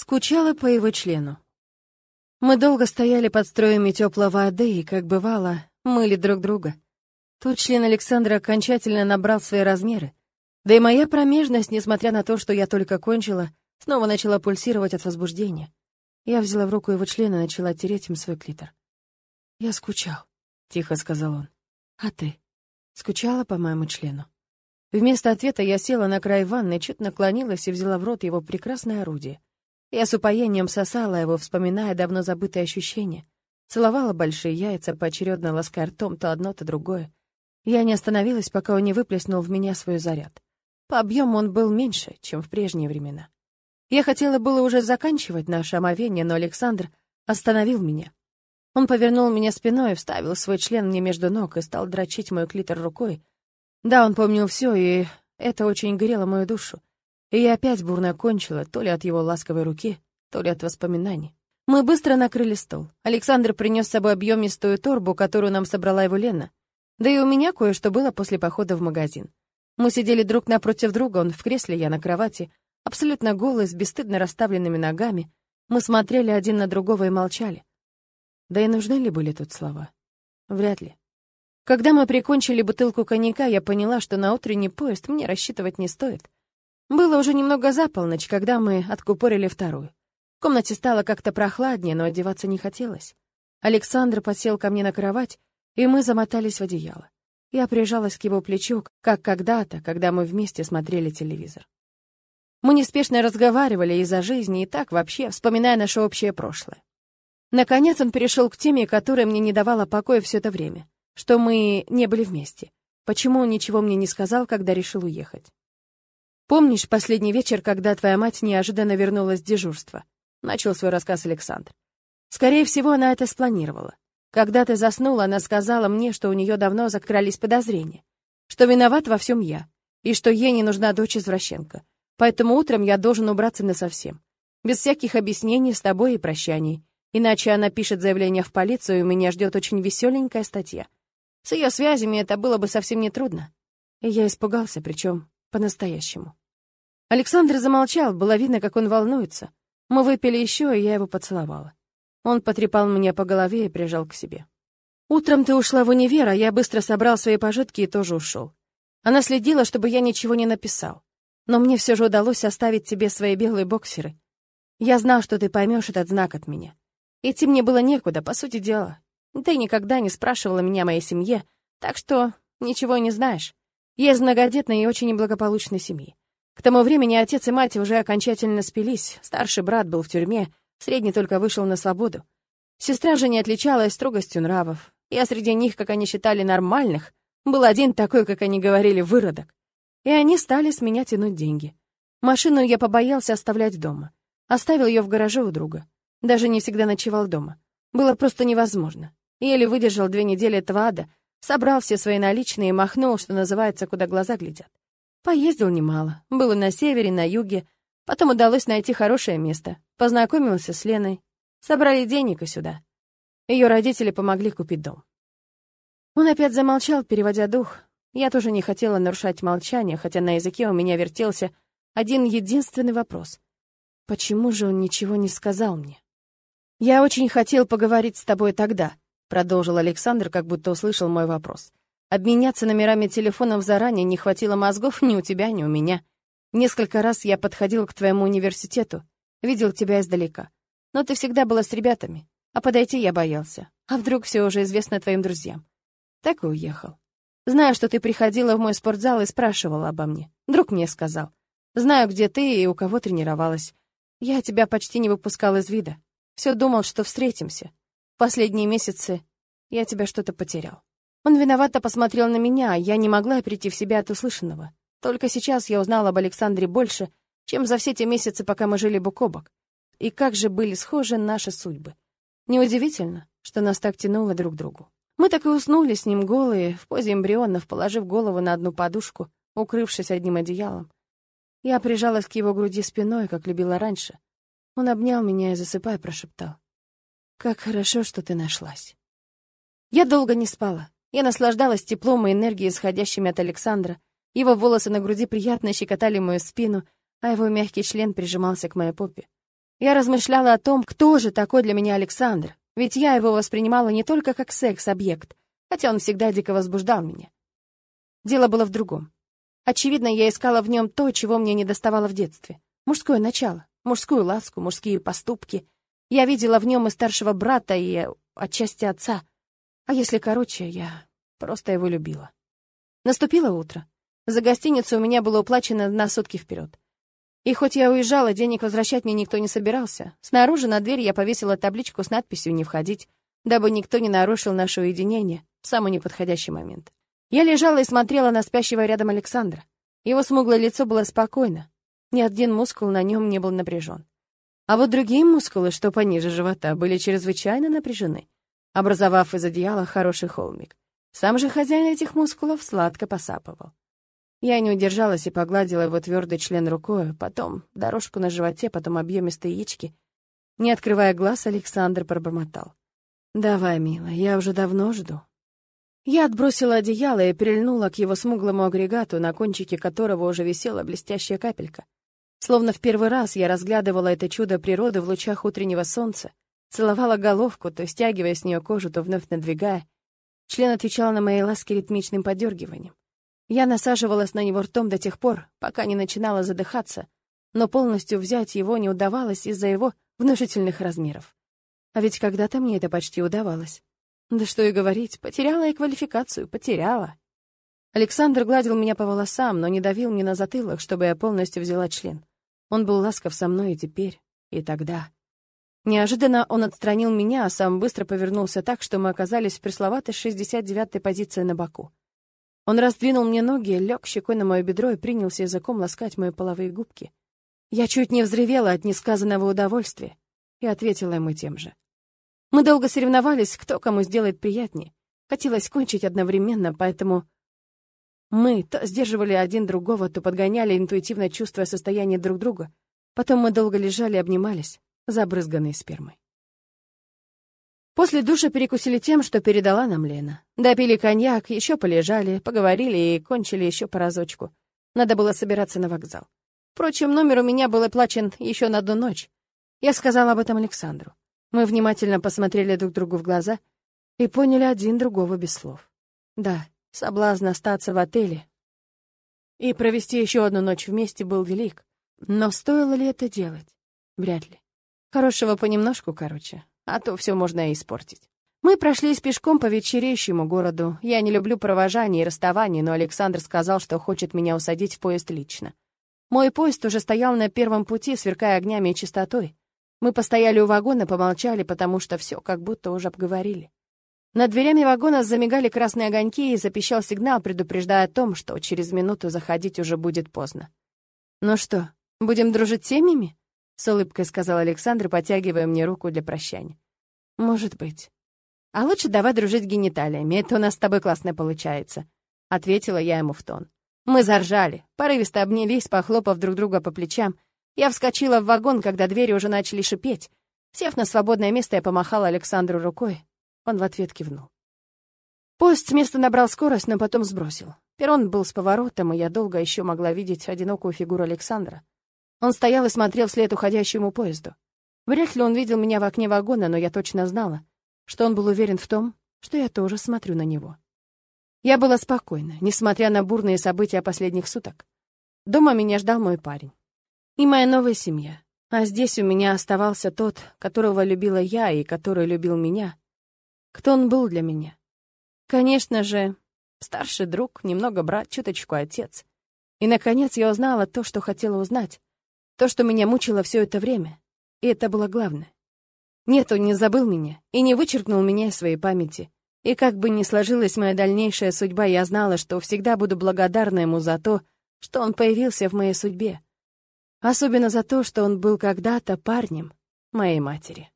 Скучала по его члену. Мы долго стояли под строями теплой воды и, как бывало, мыли друг друга. Тут член Александра окончательно набрал свои размеры. Да и моя промежность, несмотря на то, что я только кончила, снова начала пульсировать от возбуждения. Я взяла в руку его член и начала тереть им свой клитор. «Я скучал», — тихо сказал он. «А ты?» Скучала по моему члену. Вместо ответа я села на край ванны, чуть наклонилась и взяла в рот его прекрасное орудие. Я с упоением сосала его, вспоминая давно забытые ощущения. Целовала большие яйца, поочередно лаская ртом то одно, то другое. Я не остановилась, пока он не выплеснул в меня свой заряд. По объему он был меньше, чем в прежние времена. Я хотела было уже заканчивать наше омовение, но Александр остановил меня. Он повернул меня спиной, вставил свой член мне между ног и стал дрочить мой клитор рукой. Да, он помнил все, и это очень грело мою душу. И я опять бурно кончила, то ли от его ласковой руки, то ли от воспоминаний. Мы быстро накрыли стол. Александр принес с собой объемистую торбу, которую нам собрала его Лена. Да и у меня кое-что было после похода в магазин. Мы сидели друг напротив друга, он в кресле, я на кровати, абсолютно голые, с бесстыдно расставленными ногами. Мы смотрели один на другого и молчали. Да и нужны ли были тут слова? Вряд ли. Когда мы прикончили бутылку коньяка, я поняла, что на утренний поезд мне рассчитывать не стоит. Было уже немного за полночь, когда мы откупорили вторую. В комнате стало как-то прохладнее, но одеваться не хотелось. Александр подсел ко мне на кровать, и мы замотались в одеяло. Я прижалась к его плечу, как когда-то, когда мы вместе смотрели телевизор. Мы неспешно разговаривали из-за жизни и так вообще, вспоминая наше общее прошлое. Наконец он перешел к теме, которая мне не давала покоя все это время, что мы не были вместе. Почему он ничего мне не сказал, когда решил уехать? «Помнишь последний вечер, когда твоя мать неожиданно вернулась с дежурства?» — начал свой рассказ Александр. «Скорее всего, она это спланировала. Когда ты заснула, она сказала мне, что у нее давно закрались подозрения, что виноват во всем я, и что ей не нужна дочь-извращенка. Поэтому утром я должен убраться насовсем. Без всяких объяснений с тобой и прощаний. Иначе она пишет заявление в полицию, и меня ждет очень веселенькая статья. С ее связями это было бы совсем нетрудно. И я испугался, причем по-настоящему. Александр замолчал, было видно, как он волнуется. Мы выпили еще, и я его поцеловала. Он потрепал меня по голове и прижал к себе. «Утром ты ушла в универ, а я быстро собрал свои пожитки и тоже ушел. Она следила, чтобы я ничего не написал. Но мне все же удалось оставить тебе свои белые боксеры. Я знал, что ты поймешь этот знак от меня. Идти мне было некуда, по сути дела. Ты никогда не спрашивала меня о моей семье, так что ничего не знаешь. Я из многодетной и очень неблагополучной семьи. К тому времени отец и мать уже окончательно спились, старший брат был в тюрьме, средний только вышел на свободу. Сестра же не отличалась строгостью нравов. Я среди них, как они считали, нормальных, был один такой, как они говорили, выродок. И они стали с меня тянуть деньги. Машину я побоялся оставлять дома. Оставил ее в гараже у друга. Даже не всегда ночевал дома. Было просто невозможно. Еле выдержал две недели этого ада, собрал все свои наличные и махнул, что называется, куда глаза глядят. Поездил немало. Было на севере, на юге. Потом удалось найти хорошее место. Познакомился с Леной. Собрали денег и сюда. Ее родители помогли купить дом. Он опять замолчал, переводя дух. Я тоже не хотела нарушать молчание, хотя на языке у меня вертелся один единственный вопрос. Почему же он ничего не сказал мне? «Я очень хотел поговорить с тобой тогда», — продолжил Александр, как будто услышал мой вопрос. Обменяться номерами телефонов заранее не хватило мозгов ни у тебя, ни у меня. Несколько раз я подходил к твоему университету, видел тебя издалека. Но ты всегда была с ребятами, а подойти я боялся. А вдруг все уже известно твоим друзьям? Так и уехал. Знаю, что ты приходила в мой спортзал и спрашивала обо мне. Друг мне сказал. Знаю, где ты и у кого тренировалась. Я тебя почти не выпускал из вида. Все думал, что встретимся. Последние месяцы я тебя что-то потерял. Он виновато посмотрел на меня, а я не могла прийти в себя от услышанного. Только сейчас я узнала об Александре больше, чем за все те месяцы, пока мы жили бок о бок. И как же были схожи наши судьбы. Неудивительно, что нас так тянуло друг к другу. Мы так и уснули с ним голые, в позе эмбрионов, положив голову на одну подушку, укрывшись одним одеялом. Я прижалась к его груди спиной, как любила раньше. Он обнял меня и, засыпая, прошептал. «Как хорошо, что ты нашлась». Я долго не спала. Я наслаждалась теплом и энергией, исходящими от Александра. Его волосы на груди приятно щекотали мою спину, а его мягкий член прижимался к моей попе. Я размышляла о том, кто же такой для меня Александр, ведь я его воспринимала не только как секс-объект, хотя он всегда дико возбуждал меня. Дело было в другом. Очевидно, я искала в нем то, чего мне не доставало в детстве. Мужское начало, мужскую ласку, мужские поступки. Я видела в нем и старшего брата, и отчасти отца. А если короче, я просто его любила. Наступило утро. За гостиницу у меня было уплачено на сутки вперед. И хоть я уезжала, денег возвращать мне никто не собирался. Снаружи на дверь я повесила табличку с надписью «Не входить», дабы никто не нарушил наше уединение в самый неподходящий момент. Я лежала и смотрела на спящего рядом Александра. Его смуглое лицо было спокойно. Ни один мускул на нем не был напряжен. А вот другие мускулы, что пониже живота, были чрезвычайно напряжены, образовав из одеяла хороший холмик. Сам же хозяин этих мускулов сладко посапывал. Я не удержалась и погладила его твердый член рукой, потом дорожку на животе, потом объемистые яички. Не открывая глаз, Александр пробормотал. «Давай, милая, я уже давно жду». Я отбросила одеяло и прильнула к его смуглому агрегату, на кончике которого уже висела блестящая капелька. Словно в первый раз я разглядывала это чудо природы в лучах утреннего солнца, целовала головку, то стягивая с нее кожу, то вновь надвигая. Член отвечал на мои ласки ритмичным подергиванием. Я насаживалась на него ртом до тех пор, пока не начинала задыхаться, но полностью взять его не удавалось из-за его внушительных размеров. А ведь когда-то мне это почти удавалось. Да что и говорить, потеряла я квалификацию, потеряла. Александр гладил меня по волосам, но не давил мне на затылок, чтобы я полностью взяла член. Он был ласков со мной и теперь, и тогда. Неожиданно он отстранил меня, а сам быстро повернулся так, что мы оказались в пресловатой 69-й позиции на боку. Он раздвинул мне ноги, лег щекой на мое бедро и принялся языком ласкать мои половые губки. Я чуть не взревела от несказанного удовольствия и ответила ему тем же. Мы долго соревновались, кто кому сделает приятнее. Хотелось кончить одновременно, поэтому мы то сдерживали один другого, то подгоняли, интуитивно чувствуя состояние друг друга. Потом мы долго лежали и обнимались, забрызганные спермой. После душа перекусили тем, что передала нам Лена. Допили коньяк, еще полежали, поговорили и кончили еще по разочку. Надо было собираться на вокзал. Впрочем, номер у меня был оплачен еще на одну ночь. Я сказала об этом Александру. Мы внимательно посмотрели друг другу в глаза и поняли один другого без слов. Да, соблазн остаться в отеле и провести еще одну ночь вместе был велик. Но стоило ли это делать? Вряд ли. Хорошего понемножку, короче а то все можно и испортить. Мы прошлись пешком по вечереющему городу. Я не люблю провожание и расставание, но Александр сказал, что хочет меня усадить в поезд лично. Мой поезд уже стоял на первом пути, сверкая огнями и чистотой. Мы постояли у вагона, помолчали, потому что все как будто уже обговорили. Над дверями вагона замигали красные огоньки и запищал сигнал, предупреждая о том, что через минуту заходить уже будет поздно. «Ну что, будем дружить семьями?» — с улыбкой сказал Александр, потягивая мне руку для прощания. «Может быть. А лучше давай дружить гениталиями, это у нас с тобой классно получается», — ответила я ему в тон. Мы заржали, порывисто обнялись, похлопав друг друга по плечам. Я вскочила в вагон, когда двери уже начали шипеть. Сев на свободное место, я помахала Александру рукой. Он в ответ кивнул. Поезд с места набрал скорость, но потом сбросил. Перрон был с поворотом, и я долго еще могла видеть одинокую фигуру Александра. Он стоял и смотрел вслед уходящему поезду. Вряд ли он видел меня в окне вагона, но я точно знала, что он был уверен в том, что я тоже смотрю на него. Я была спокойна, несмотря на бурные события последних суток. Дома меня ждал мой парень. И моя новая семья. А здесь у меня оставался тот, которого любила я и который любил меня. Кто он был для меня? Конечно же, старший друг, немного брат, чуточку отец. И, наконец, я узнала то, что хотела узнать. То, что меня мучило все это время. И это было главное. Нет, он не забыл меня и не вычеркнул меня из своей памяти. И как бы ни сложилась моя дальнейшая судьба, я знала, что всегда буду благодарна ему за то, что он появился в моей судьбе. Особенно за то, что он был когда-то парнем моей матери.